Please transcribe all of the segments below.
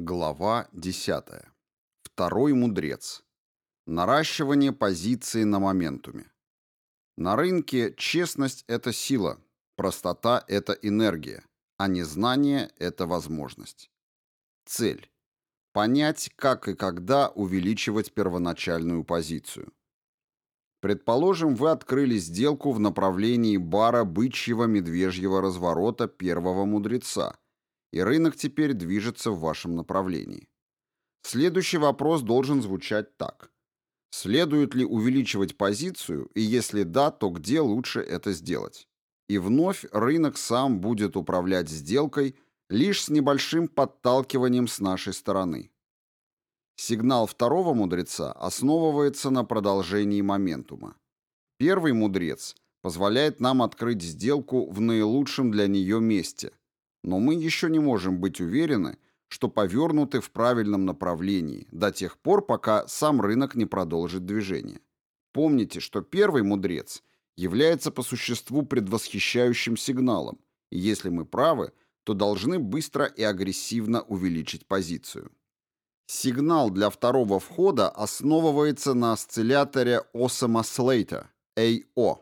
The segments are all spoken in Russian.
Глава 10. Второй мудрец. Наращивание позиции на моментуме. На рынке честность – это сила, простота – это энергия, а незнание – это возможность. Цель. Понять, как и когда увеличивать первоначальную позицию. Предположим, вы открыли сделку в направлении бара бычьего медвежьего разворота первого мудреца – и рынок теперь движется в вашем направлении. Следующий вопрос должен звучать так. Следует ли увеличивать позицию, и если да, то где лучше это сделать? И вновь рынок сам будет управлять сделкой лишь с небольшим подталкиванием с нашей стороны. Сигнал второго мудреца основывается на продолжении моментума. Первый мудрец позволяет нам открыть сделку в наилучшем для нее месте, но мы еще не можем быть уверены, что повернуты в правильном направлении до тех пор, пока сам рынок не продолжит движение. Помните, что первый мудрец является по существу предвосхищающим сигналом, и если мы правы, то должны быстро и агрессивно увеличить позицию. Сигнал для второго входа основывается на осцилляторе Osama Slater, AO.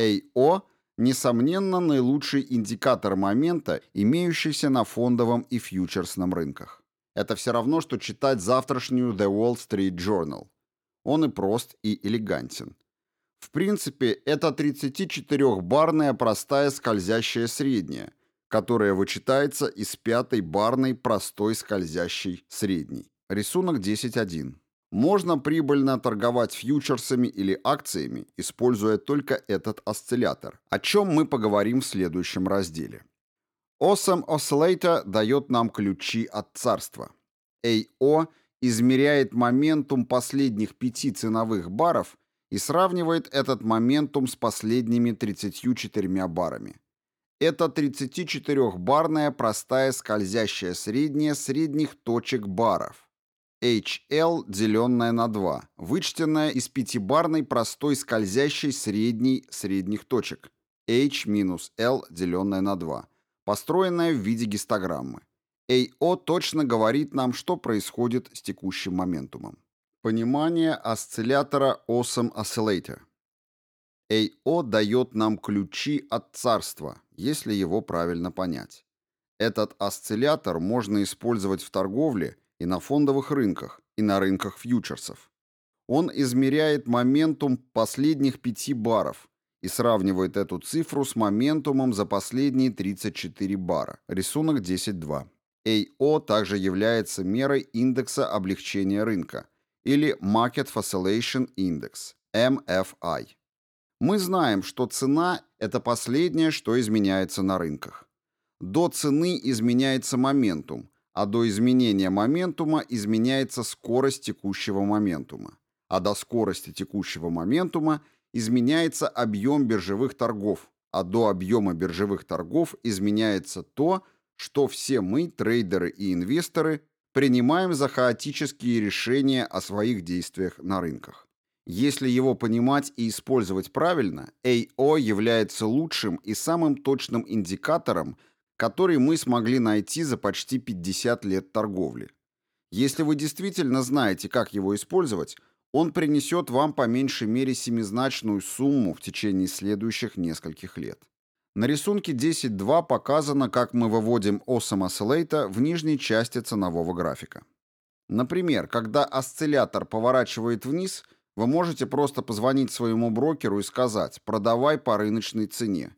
AO несомненно, наилучший индикатор момента, имеющийся на фондовом и фьючерсном рынках. Это все равно, что читать завтрашнюю The Wall Street Journal. Он и прост, и элегантен. В принципе, это 34-барная простая скользящая средняя, которая вычитается из пятой барной простой скользящей средней. Рисунок 10.1. Можно прибыльно торговать фьючерсами или акциями, используя только этот осциллятор, о чем мы поговорим в следующем разделе. Awesome Oscillator дает нам ключи от царства. AO измеряет моментум последних пяти ценовых баров и сравнивает этот моментум с последними 34 барами. Это 34-барная простая скользящая средняя средних точек баров HL, деленное на 2, вычтенное из пятибарной простой скользящей средней средних точек H минус L, деленное на 2, построенное в виде гистограммы. AO точно говорит нам, что происходит с текущим моментумом. Понимание осциллятора Awesome Oscillator. AO дает нам ключи от царства, если его правильно понять. Этот осциллятор можно использовать в торговле – и на фондовых рынках, и на рынках фьючерсов. Он измеряет моментум последних пяти баров и сравнивает эту цифру с моментумом за последние 34 бара. Рисунок 10.2. AO также является мерой индекса облегчения рынка или Market Facilitation Index, MFI. Мы знаем, что цена – это последнее, что изменяется на рынках. До цены изменяется моментум, а до изменения моментума изменяется скорость текущего моментума, а до скорости текущего моментума изменяется объем биржевых торгов, а до объема биржевых торгов изменяется то, что все мы, трейдеры и инвесторы, принимаем за хаотические решения о своих действиях на рынках. Если его понимать и использовать правильно, AO является лучшим и самым точным индикатором который мы смогли найти за почти 50 лет торговли. Если вы действительно знаете, как его использовать, он принесет вам по меньшей мере семизначную сумму в течение следующих нескольких лет. На рисунке 10.2 показано, как мы выводим осом осциллейта в нижней части ценового графика. Например, когда осциллятор поворачивает вниз, вы можете просто позвонить своему брокеру и сказать «продавай по рыночной цене»,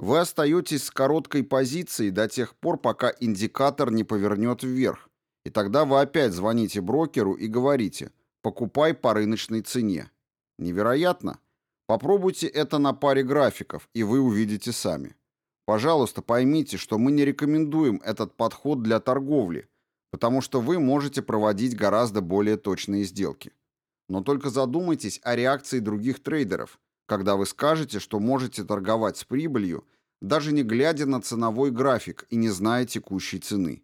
вы остаетесь с короткой позицией до тех пор, пока индикатор не повернет вверх, и тогда вы опять звоните брокеру и говорите «покупай по рыночной цене». Невероятно? Попробуйте это на паре графиков, и вы увидите сами. Пожалуйста, поймите, что мы не рекомендуем этот подход для торговли, потому что вы можете проводить гораздо более точные сделки. Но только задумайтесь о реакции других трейдеров, когда вы скажете, что можете торговать с прибылью, даже не глядя на ценовой график и не зная текущей цены.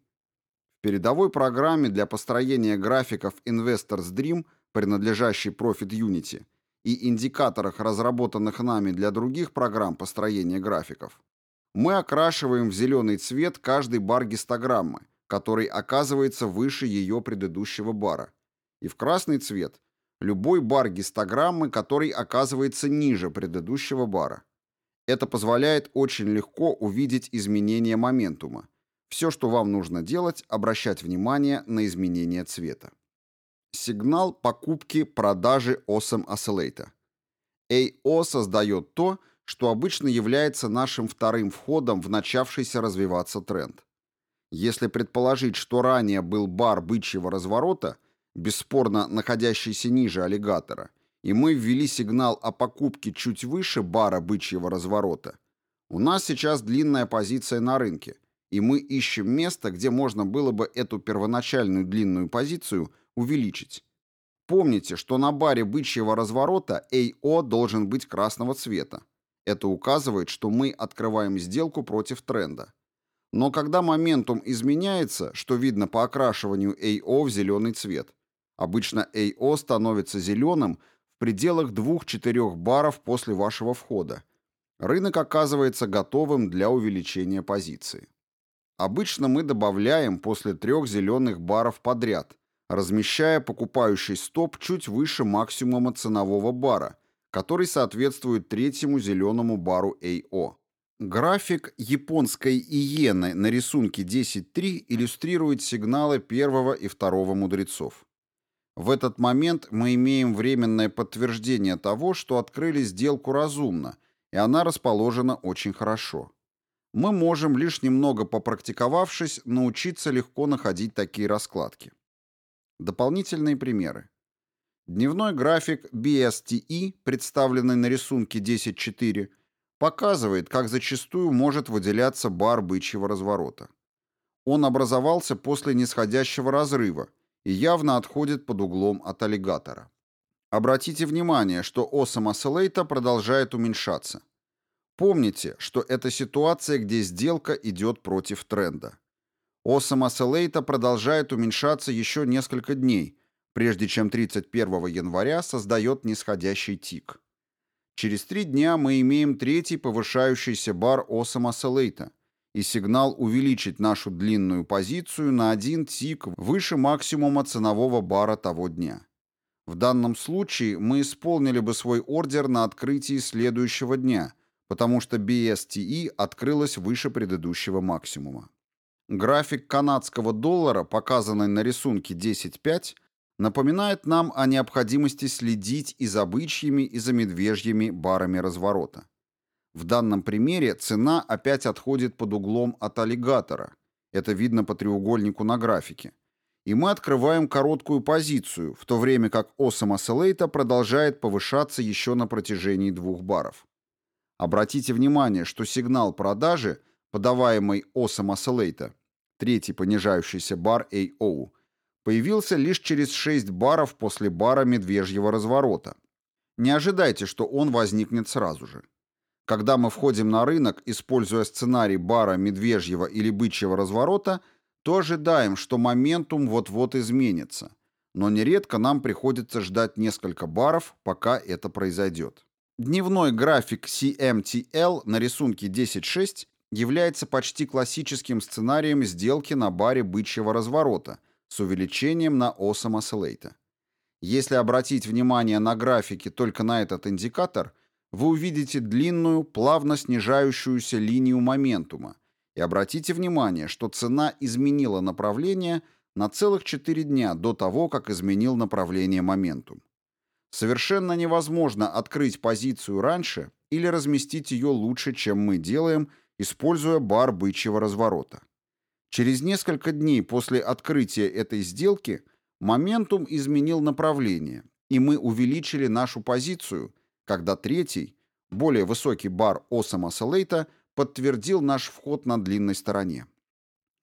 В передовой программе для построения графиков Investors Dream, принадлежащей Profit Unity, и индикаторах, разработанных нами для других программ построения графиков, мы окрашиваем в зеленый цвет каждый бар гистограммы, который оказывается выше ее предыдущего бара, и в красный цвет любой бар гистограммы, который оказывается ниже предыдущего бара. Это позволяет очень легко увидеть изменение моментума. Все, что вам нужно делать, обращать внимание на изменение цвета. Сигнал покупки-продажи OSM Oscillator. AO создает то, что обычно является нашим вторым входом в начавшийся развиваться тренд. Если предположить, что ранее был бар бычьего разворота, бесспорно находящийся ниже аллигатора, и мы ввели сигнал о покупке чуть выше бара бычьего разворота, у нас сейчас длинная позиция на рынке, и мы ищем место, где можно было бы эту первоначальную длинную позицию увеличить. Помните, что на баре бычьего разворота AO должен быть красного цвета. Это указывает, что мы открываем сделку против тренда. Но когда моментум изменяется, что видно по окрашиванию AO в зеленый цвет, обычно AO становится зеленым в пределах 2-4 баров после вашего входа. Рынок оказывается готовым для увеличения позиции. Обычно мы добавляем после трех зеленых баров подряд, размещая покупающий стоп чуть выше максимума ценового бара, который соответствует третьему зеленому бару AO. График японской иены на рисунке 10.3 иллюстрирует сигналы первого и второго мудрецов. В этот момент мы имеем временное подтверждение того, что открыли сделку разумно, и она расположена очень хорошо. Мы можем, лишь немного попрактиковавшись, научиться легко находить такие раскладки. Дополнительные примеры. Дневной график BSTE, представленный на рисунке 10.4, показывает, как зачастую может выделяться бар бычьего разворота. Он образовался после нисходящего разрыва и явно отходит под углом от аллигатора. Обратите внимание, что осом осциллейта продолжает уменьшаться. Помните, что это ситуация, где сделка идет против тренда. Осом осциллейта продолжает уменьшаться еще несколько дней, прежде чем 31 января создает нисходящий тик. Через три дня мы имеем третий повышающийся бар осом осциллейта и сигнал увеличить нашу длинную позицию на один тик выше максимума ценового бара того дня. В данном случае мы исполнили бы свой ордер на открытии следующего дня, потому что BSTE открылась выше предыдущего максимума. График канадского доллара, показанный на рисунке 10.5, напоминает нам о необходимости следить и за бычьими, и за медвежьими барами разворота. В данном примере цена опять отходит под углом от аллигатора. Это видно по треугольнику на графике. И мы открываем короткую позицию, в то время как осом осциллейта продолжает повышаться еще на протяжении двух баров. Обратите внимание, что сигнал продажи – подаваемый осом осциллейта, третий понижающийся бар AO, появился лишь через 6 баров после бара медвежьего разворота. Не ожидайте, что он возникнет сразу же. Когда мы входим на рынок, используя сценарий бара медвежьего или бычьего разворота, то ожидаем, что моментум вот-вот изменится. Но нередко нам приходится ждать несколько баров, пока это произойдет. Дневной график CMTL на рисунке 10.6 является почти классическим сценарием сделки на баре бычьего разворота с увеличением на осом осциллейта. Если обратить внимание на графике только на этот индикатор, вы увидите длинную, плавно снижающуюся линию моментума, и обратите внимание, что цена изменила направление на целых 4 дня до того, как изменил направление моментум. Совершенно невозможно открыть позицию раньше или разместить ее лучше, чем мы делаем – используя бар бычьего разворота. Через несколько дней после открытия этой сделки моментум изменил направление, и мы увеличили нашу позицию, когда третий, более высокий бар Осама Салейта подтвердил наш вход на длинной стороне.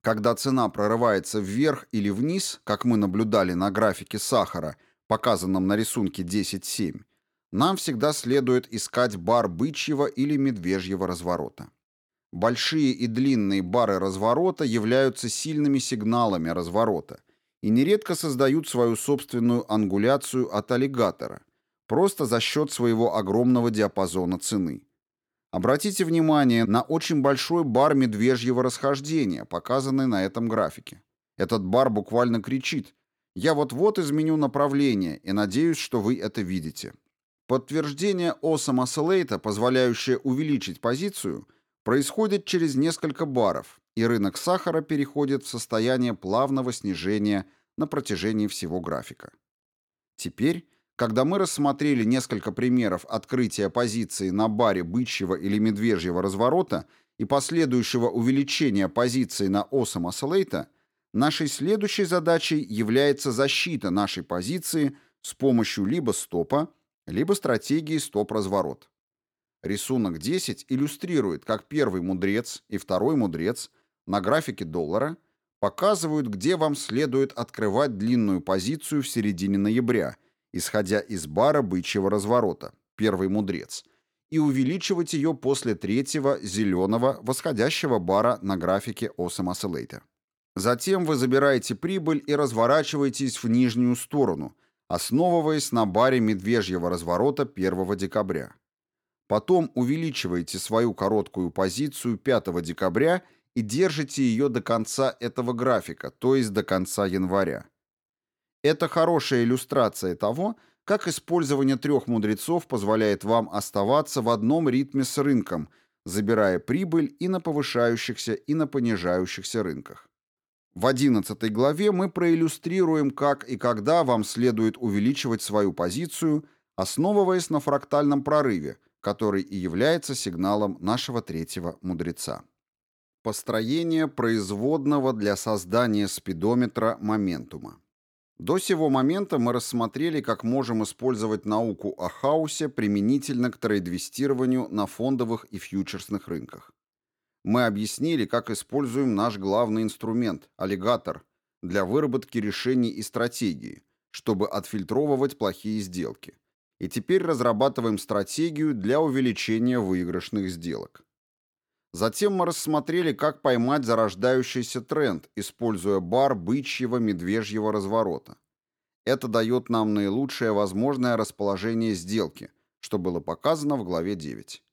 Когда цена прорывается вверх или вниз, как мы наблюдали на графике сахара, показанном на рисунке 10.7, нам всегда следует искать бар бычьего или медвежьего разворота. Большие и длинные бары разворота являются сильными сигналами разворота и нередко создают свою собственную ангуляцию от аллигатора, просто за счет своего огромного диапазона цены. Обратите внимание на очень большой бар медвежьего расхождения, показанный на этом графике. Этот бар буквально кричит «Я вот-вот изменю направление и надеюсь, что вы это видите». Подтверждение Осама Селейта, позволяющее увеличить позицию, происходит через несколько баров, и рынок сахара переходит в состояние плавного снижения на протяжении всего графика. Теперь, когда мы рассмотрели несколько примеров открытия позиции на баре бычьего или медвежьего разворота и последующего увеличения позиции на осом Осциллейта, нашей следующей задачей является защита нашей позиции с помощью либо стопа, либо стратегии стоп-разворот. Рисунок 10 иллюстрирует, как первый мудрец и второй мудрец на графике доллара показывают, где вам следует открывать длинную позицию в середине ноября, исходя из бара бычьего разворота, первый мудрец, и увеличивать ее после третьего зеленого восходящего бара на графике Awesome Oscillator. Затем вы забираете прибыль и разворачиваетесь в нижнюю сторону, основываясь на баре медвежьего разворота 1 декабря. Потом увеличиваете свою короткую позицию 5 декабря и держите ее до конца этого графика, то есть до конца января. Это хорошая иллюстрация того, как использование трех мудрецов позволяет вам оставаться в одном ритме с рынком, забирая прибыль и на повышающихся, и на понижающихся рынках. В 11 главе мы проиллюстрируем, как и когда вам следует увеличивать свою позицию, основываясь на фрактальном прорыве, который и является сигналом нашего третьего мудреца. Построение производного для создания спидометра моментума. До сего момента мы рассмотрели, как можем использовать науку о хаосе применительно к трейдвестированию на фондовых и фьючерсных рынках. Мы объяснили, как используем наш главный инструмент – аллигатор, для выработки решений и стратегии, чтобы отфильтровывать плохие сделки. И теперь разрабатываем стратегию для увеличения выигрышных сделок. Затем мы рассмотрели, как поймать зарождающийся тренд, используя бар бычьего медвежьего разворота. Это дает нам наилучшее возможное расположение сделки, что было показано в главе 9.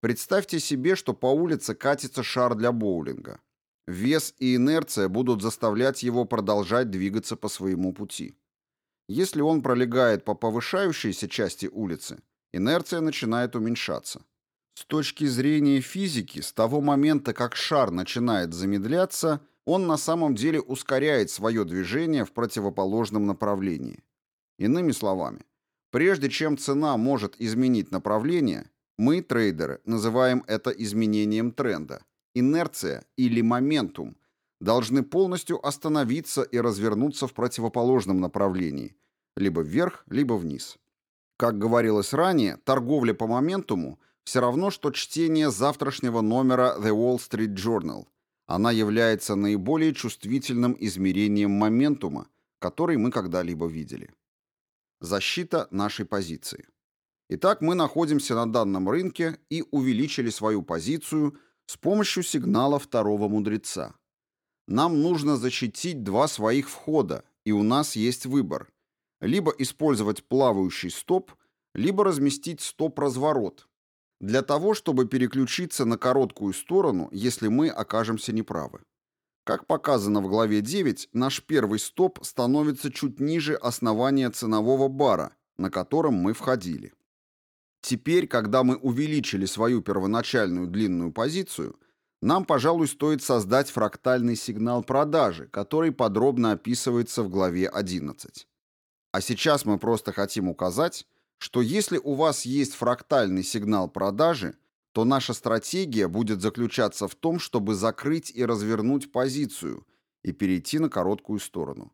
Представьте себе, что по улице катится шар для боулинга. Вес и инерция будут заставлять его продолжать двигаться по своему пути. Если он пролегает по повышающейся части улицы, инерция начинает уменьшаться. С точки зрения физики, с того момента, как шар начинает замедляться, он на самом деле ускоряет свое движение в противоположном направлении. Иными словами, прежде чем цена может изменить направление, мы, трейдеры, называем это изменением тренда. Инерция или моментум должны полностью остановиться и развернуться в противоположном направлении, либо вверх, либо вниз. Как говорилось ранее, торговля по моментуму – все равно, что чтение завтрашнего номера The Wall Street Journal. Она является наиболее чувствительным измерением моментума, который мы когда-либо видели. Защита нашей позиции. Итак, мы находимся на данном рынке и увеличили свою позицию с помощью сигнала второго мудреца. Нам нужно защитить два своих входа, и у нас есть выбор. Либо использовать плавающий стоп, либо разместить стоп-разворот, для того, чтобы переключиться на короткую сторону, если мы окажемся неправы. Как показано в главе 9, наш первый стоп становится чуть ниже основания ценового бара, на котором мы входили. Теперь, когда мы увеличили свою первоначальную длинную позицию, нам, пожалуй, стоит создать фрактальный сигнал продажи, который подробно описывается в главе 11. А сейчас мы просто хотим указать, что если у вас есть фрактальный сигнал продажи, то наша стратегия будет заключаться в том, чтобы закрыть и развернуть позицию и перейти на короткую сторону.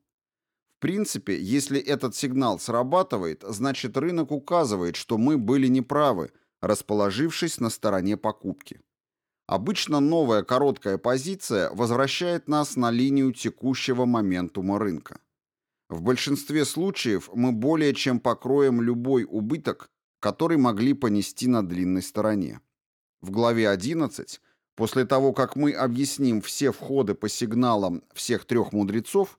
В принципе, если этот сигнал срабатывает, значит рынок указывает, что мы были неправы, расположившись на стороне покупки. Обычно новая короткая позиция возвращает нас на линию текущего моментума рынка. В большинстве случаев мы более чем покроем любой убыток, который могли понести на длинной стороне. В главе 11, после того, как мы объясним все входы по сигналам всех трех мудрецов,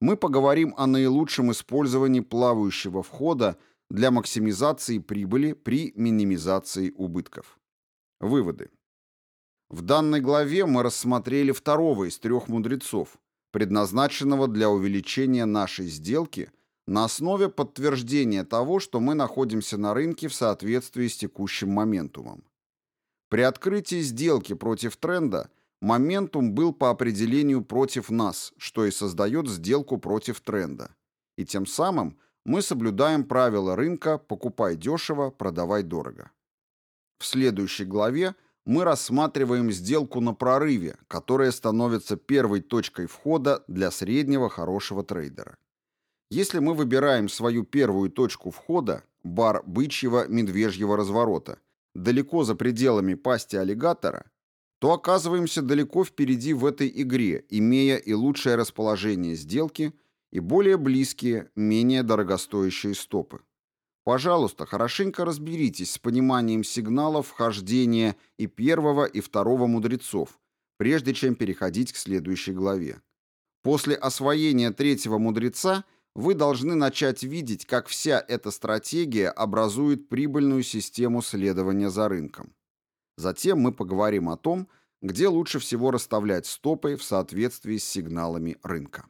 мы поговорим о наилучшем использовании плавающего входа для максимизации прибыли при минимизации убытков. Выводы. В данной главе мы рассмотрели второго из трех мудрецов, предназначенного для увеличения нашей сделки на основе подтверждения того, что мы находимся на рынке в соответствии с текущим моментумом. При открытии сделки против тренда моментум был по определению против нас, что и создает сделку против тренда. И тем самым мы соблюдаем правила рынка «покупай дешево, продавай дорого». В следующей главе мы рассматриваем сделку на прорыве, которая становится первой точкой входа для среднего хорошего трейдера. Если мы выбираем свою первую точку входа, бар бычьего медвежьего разворота, далеко за пределами пасти аллигатора, то оказываемся далеко впереди в этой игре, имея и лучшее расположение сделки, и более близкие, менее дорогостоящие стопы. Пожалуйста, хорошенько разберитесь с пониманием сигналов вхождения и первого, и второго мудрецов, прежде чем переходить к следующей главе. После освоения третьего мудреца вы должны начать видеть, как вся эта стратегия образует прибыльную систему следования за рынком. Затем мы поговорим о том, где лучше всего расставлять стопы в соответствии с сигналами рынка.